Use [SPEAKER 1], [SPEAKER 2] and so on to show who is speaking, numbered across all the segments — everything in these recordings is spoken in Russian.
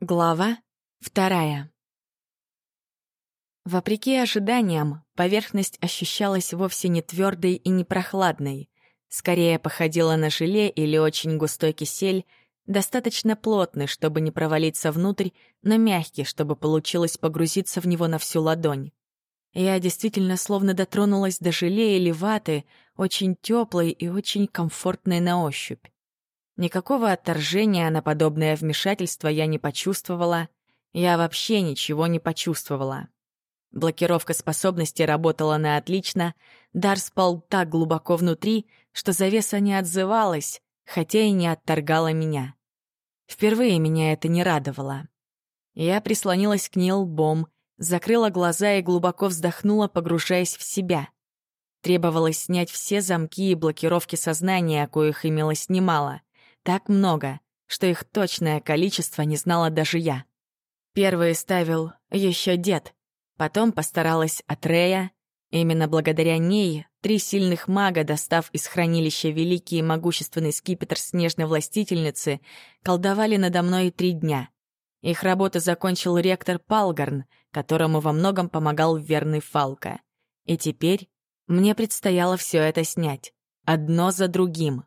[SPEAKER 1] Глава вторая. Вопреки ожиданиям, поверхность ощущалась вовсе не твердой и не прохладной. Скорее походила на желе или очень густой кисель, достаточно плотный, чтобы не провалиться внутрь, но мягкий, чтобы получилось погрузиться в него на всю ладонь. Я действительно словно дотронулась до желе или ваты, очень теплой и очень комфортной на ощупь. Никакого отторжения на подобное вмешательство я не почувствовала. Я вообще ничего не почувствовала. Блокировка способности работала на отлично. Дар спал так глубоко внутри, что завеса не отзывалась, хотя и не отторгала меня. Впервые меня это не радовало. Я прислонилась к ней лбом, закрыла глаза и глубоко вздохнула, погружаясь в себя. Требовалось снять все замки и блокировки сознания, коих имелось немало — так много, что их точное количество не знала даже я. Первый ставил еще дед, потом постаралась Атрея. Именно благодаря ней три сильных мага, достав из хранилища великий и могущественный скипетр снежной властительницы, колдовали надо мной три дня. Их работу закончил ректор Палгарн, которому во многом помогал верный Фалка. И теперь мне предстояло все это снять, одно за другим.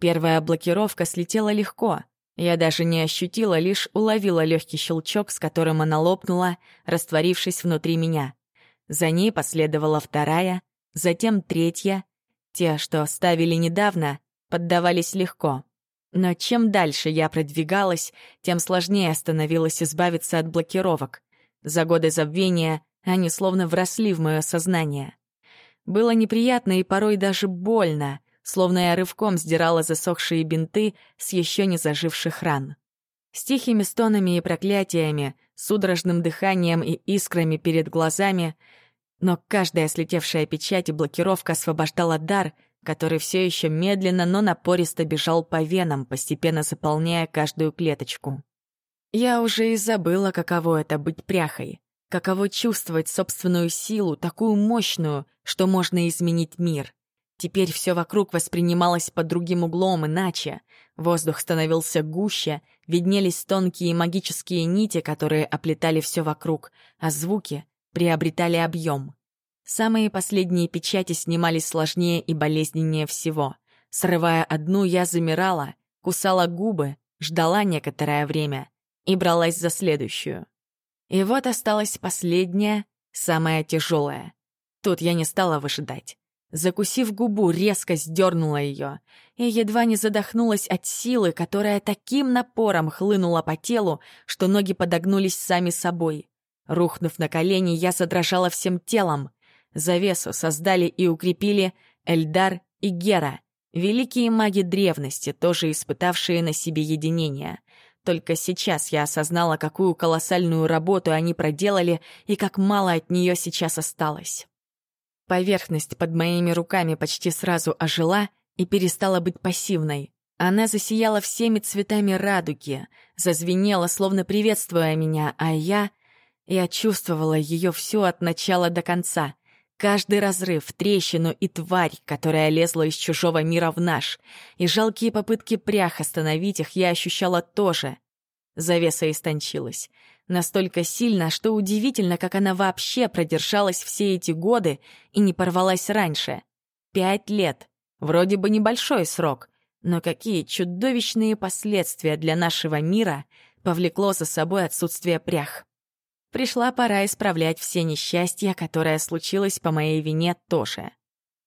[SPEAKER 1] Первая блокировка слетела легко. Я даже не ощутила, лишь уловила легкий щелчок, с которым она лопнула, растворившись внутри меня. За ней последовала вторая, затем третья. Те, что ставили недавно, поддавались легко. Но чем дальше я продвигалась, тем сложнее становилось избавиться от блокировок. За годы забвения они словно вросли в мое сознание. Было неприятно и порой даже больно — словно я рывком сдирала засохшие бинты с еще не заживших ран. С тихими стонами и проклятиями, судорожным дыханием и искрами перед глазами, но каждая слетевшая печать и блокировка освобождала дар, который все еще медленно, но напористо бежал по венам, постепенно заполняя каждую клеточку. Я уже и забыла, каково это быть пряхой, каково чувствовать собственную силу, такую мощную, что можно изменить мир — Теперь все вокруг воспринималось под другим углом, иначе. Воздух становился гуще, виднелись тонкие магические нити, которые оплетали все вокруг, а звуки приобретали объем. Самые последние печати снимались сложнее и болезненнее всего. Срывая одну, я замирала, кусала губы, ждала некоторое время и бралась за следующую. И вот осталась последняя, самая тяжелая. Тут я не стала выжидать. Закусив губу, резко сдернула ее и едва не задохнулась от силы, которая таким напором хлынула по телу, что ноги подогнулись сами собой. Рухнув на колени, я задрожала всем телом. Завесу создали и укрепили Эльдар и Гера, великие маги древности, тоже испытавшие на себе единение. Только сейчас я осознала, какую колоссальную работу они проделали и как мало от нее сейчас осталось. Поверхность под моими руками почти сразу ожила и перестала быть пассивной. Она засияла всеми цветами радуги, зазвенела, словно приветствуя меня, а я... Я чувствовала ее всю от начала до конца. Каждый разрыв, трещину и тварь, которая лезла из чужого мира в наш. И жалкие попытки прях остановить их я ощущала тоже. Завеса истончилась. Настолько сильно, что удивительно, как она вообще продержалась все эти годы и не порвалась раньше. Пять лет. Вроде бы небольшой срок, но какие чудовищные последствия для нашего мира повлекло за собой отсутствие прях. Пришла пора исправлять все несчастья, которое случилось по моей вине тоже.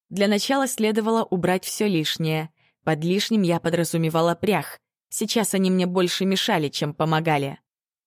[SPEAKER 1] Для начала следовало убрать все лишнее. Под лишним я подразумевала прях. Сейчас они мне больше мешали, чем помогали.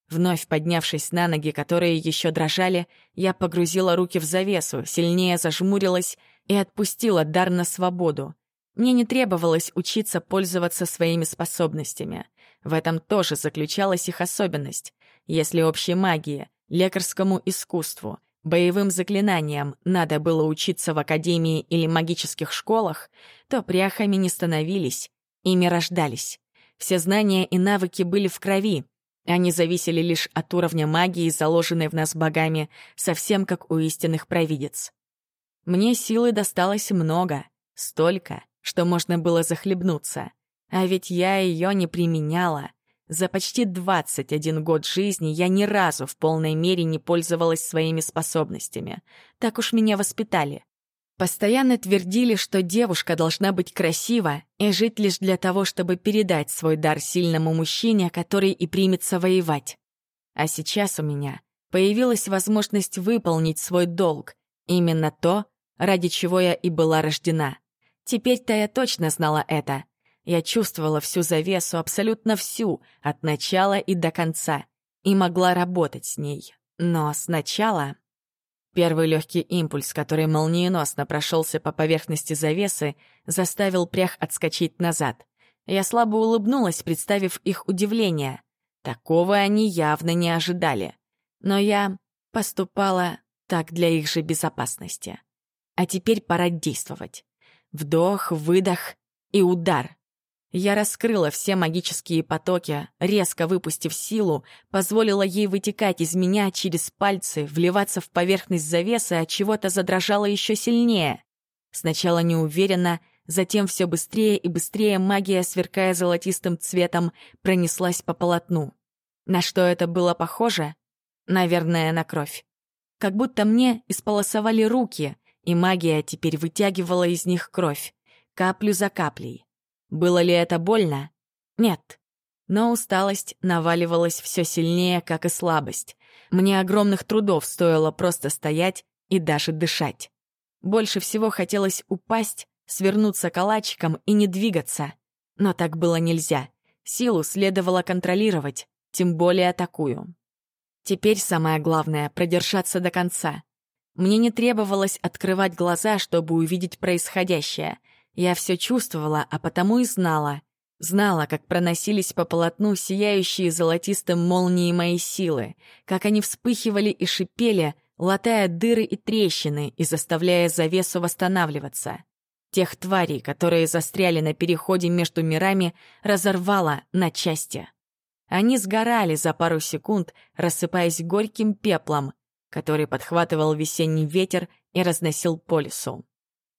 [SPEAKER 1] Вновь поднявшись на ноги, которые еще дрожали, я погрузила руки в завесу, сильнее зажмурилась и отпустила дар на свободу. Мне не требовалось учиться пользоваться своими способностями. В этом тоже заключалась их особенность. Если общей магии, лекарскому искусству, боевым заклинаниям надо было учиться в академии или магических школах, то пряхами не становились, ими рождались. Все знания и навыки были в крови, они зависели лишь от уровня магии, заложенной в нас богами, совсем как у истинных провидец. Мне силы досталось много, столько, что можно было захлебнуться. А ведь я ее не применяла. За почти 21 год жизни я ни разу в полной мере не пользовалась своими способностями. Так уж меня воспитали. Постоянно твердили, что девушка должна быть красива и жить лишь для того, чтобы передать свой дар сильному мужчине, который и примется воевать. А сейчас у меня появилась возможность выполнить свой долг, именно то, ради чего я и была рождена. Теперь-то я точно знала это. Я чувствовала всю завесу, абсолютно всю, от начала и до конца, и могла работать с ней. Но сначала... Первый легкий импульс, который молниеносно прошелся по поверхности завесы, заставил прях отскочить назад. Я слабо улыбнулась, представив их удивление. Такого они явно не ожидали. Но я поступала так для их же безопасности. А теперь пора действовать. Вдох, выдох и удар. Я раскрыла все магические потоки, резко выпустив силу, позволила ей вытекать из меня через пальцы, вливаться в поверхность завесы, от чего-то задрожала еще сильнее. Сначала неуверенно, затем все быстрее и быстрее магия, сверкая золотистым цветом, пронеслась по полотну. На что это было похоже? Наверное, на кровь. Как будто мне исполосовали руки, и магия теперь вытягивала из них кровь, каплю за каплей. Было ли это больно? Нет. Но усталость наваливалась все сильнее, как и слабость. Мне огромных трудов стоило просто стоять и даже дышать. Больше всего хотелось упасть, свернуться калачиком и не двигаться. Но так было нельзя. Силу следовало контролировать, тем более такую. Теперь самое главное — продержаться до конца. Мне не требовалось открывать глаза, чтобы увидеть происходящее — я все чувствовала, а потому и знала. Знала, как проносились по полотну сияющие золотистым молнии мои силы, как они вспыхивали и шипели, латая дыры и трещины и заставляя завесу восстанавливаться. Тех тварей, которые застряли на переходе между мирами, разорвала на части. Они сгорали за пару секунд, рассыпаясь горьким пеплом, который подхватывал весенний ветер и разносил по лесу.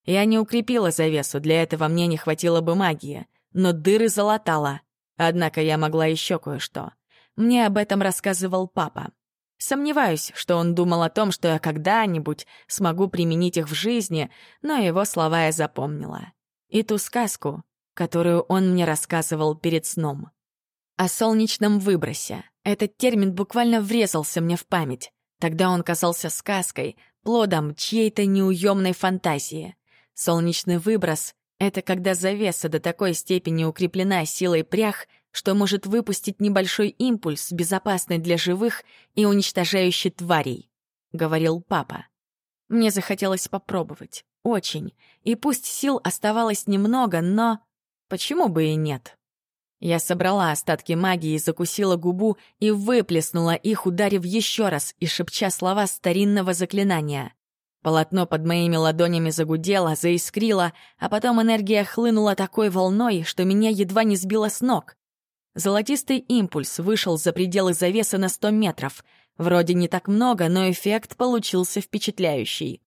[SPEAKER 1] Я не укрепила завесу, для этого мне не хватило бы магии, но дыры залатала. Однако я могла еще кое-что. Мне об этом рассказывал папа. Сомневаюсь, что он думал о том, что я когда-нибудь смогу применить их в жизни, но его слова я запомнила. И ту сказку, которую он мне рассказывал перед сном. О солнечном выбросе. Этот термин буквально врезался мне в память. Тогда он казался сказкой, плодом чьей-то неуемной фантазии. Солнечный выброс — это когда завеса до такой степени укреплена силой прях, что может выпустить небольшой импульс, безопасный для живых и уничтожающий тварей, — говорил папа. Мне захотелось попробовать. Очень. И пусть сил оставалось немного, но... Почему бы и нет? Я собрала остатки магии, закусила губу и выплеснула их, ударив еще раз и шепча слова старинного заклинания. Полотно под моими ладонями загудело, заискрило, а потом энергия хлынула такой волной, что меня едва не сбило с ног. Золотистый импульс вышел за пределы завесы на сто метров. Вроде не так много, но эффект получился впечатляющий.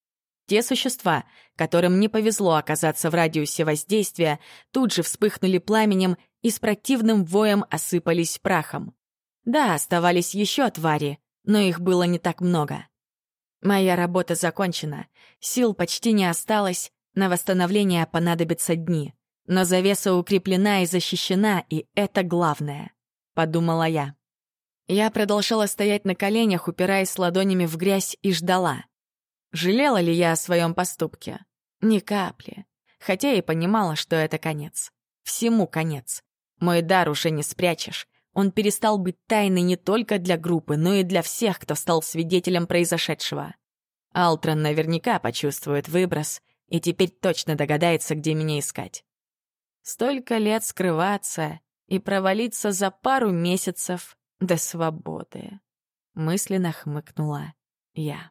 [SPEAKER 1] Те существа, которым не повезло оказаться в радиусе воздействия, тут же вспыхнули пламенем и с противным воем осыпались прахом. Да, оставались еще твари, но их было не так много. Моя работа закончена, сил почти не осталось, на восстановление понадобятся дни. Но завеса укреплена и защищена, и это главное, — подумала я. Я продолжала стоять на коленях, упираясь ладонями в грязь, и ждала. Жалела ли я о своем поступке? Ни капли. Хотя и понимала, что это конец. Всему конец. Мой дар уже не спрячешь. Он перестал быть тайной не только для группы, но и для всех, кто стал свидетелем произошедшего. Алтрон наверняка почувствует выброс и теперь точно догадается, где меня искать. Столько лет скрываться и провалиться за пару месяцев до свободы. Мысленно хмыкнула я.